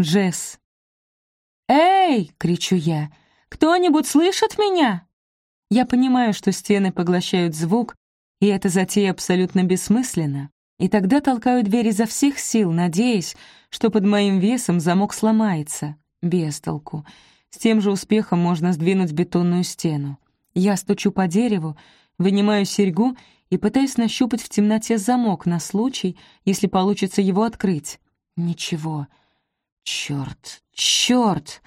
Джесс. «Эй!» — кричу я. «Кто-нибудь слышит меня?» Я понимаю, что стены поглощают звук, и эта затея абсолютно бессмысленна. И тогда толкаю дверь изо всех сил, надеясь, что под моим весом замок сломается. Без толку. С тем же успехом можно сдвинуть бетонную стену. Я стучу по дереву, вынимаю серьгу и пытаюсь нащупать в темноте замок на случай, если получится его открыть. Ничего. Чёрт, чёрт!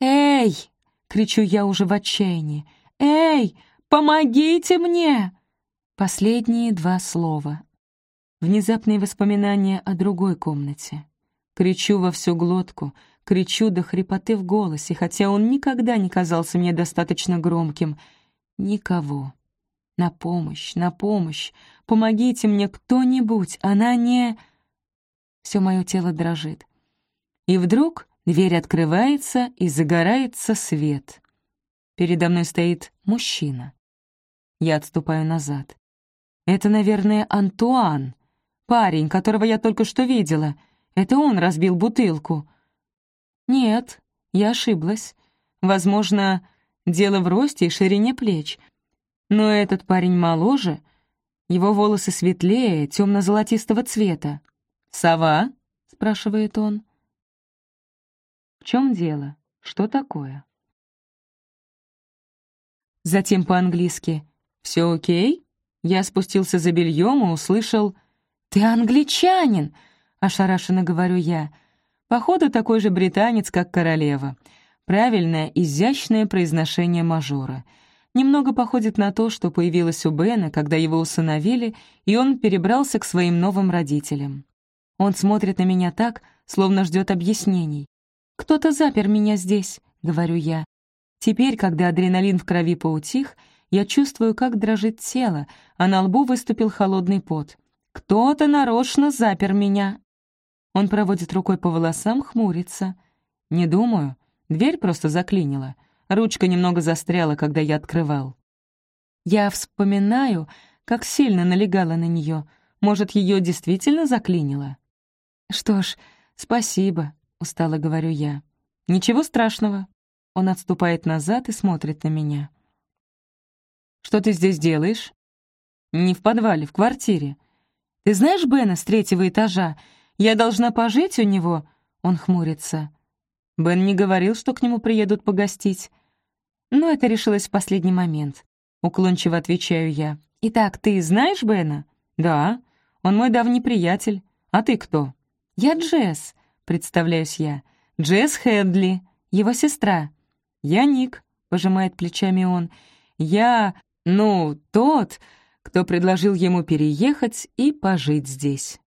«Эй!» — кричу я уже в отчаянии. «Эй, помогите мне!» Последние два слова. Внезапные воспоминания о другой комнате. Кричу во всю глотку, кричу до хрипоты в голосе, хотя он никогда не казался мне достаточно громким. Никого. На помощь, на помощь. Помогите мне кто-нибудь, она не... Все мое тело дрожит. И вдруг дверь открывается, и загорается свет. Передо мной стоит мужчина. Я отступаю назад. Это, наверное, Антуан, парень, которого я только что видела. Это он разбил бутылку. Нет, я ошиблась. Возможно, дело в росте и ширине плеч. Но этот парень моложе, его волосы светлее, темно-золотистого цвета. «Сова?» — спрашивает он. «В чем дело? Что такое?» Затем по-английски «Все окей?» Я спустился за бельем и услышал «Ты англичанин!» — ошарашенно говорю я. Походу, такой же британец, как королева. Правильное, изящное произношение мажора. Немного походит на то, что появилось у Бена, когда его усыновили, и он перебрался к своим новым родителям. Он смотрит на меня так, словно ждет объяснений. «Кто-то запер меня здесь», — говорю я. Теперь, когда адреналин в крови поутих, я чувствую, как дрожит тело, а на лбу выступил холодный пот. «Кто-то нарочно запер меня». Он проводит рукой по волосам, хмурится. «Не думаю. Дверь просто заклинила. Ручка немного застряла, когда я открывал». Я вспоминаю, как сильно налегала на нее. Может, ее действительно заклинило? «Что ж, спасибо», — устало говорю я. «Ничего страшного». Он отступает назад и смотрит на меня. «Что ты здесь делаешь?» «Не в подвале, в квартире. Ты знаешь Бена с третьего этажа? Я должна пожить у него?» Он хмурится. Бен не говорил, что к нему приедут погостить. Но это решилось в последний момент. Уклончиво отвечаю я. «Итак, ты знаешь Бена?» «Да, он мой давний приятель. А ты кто?» «Я Джесс», — представляюсь я. «Джесс Хэдли, его сестра». «Я Ник», — пожимает плечами он. «Я, ну, тот, кто предложил ему переехать и пожить здесь.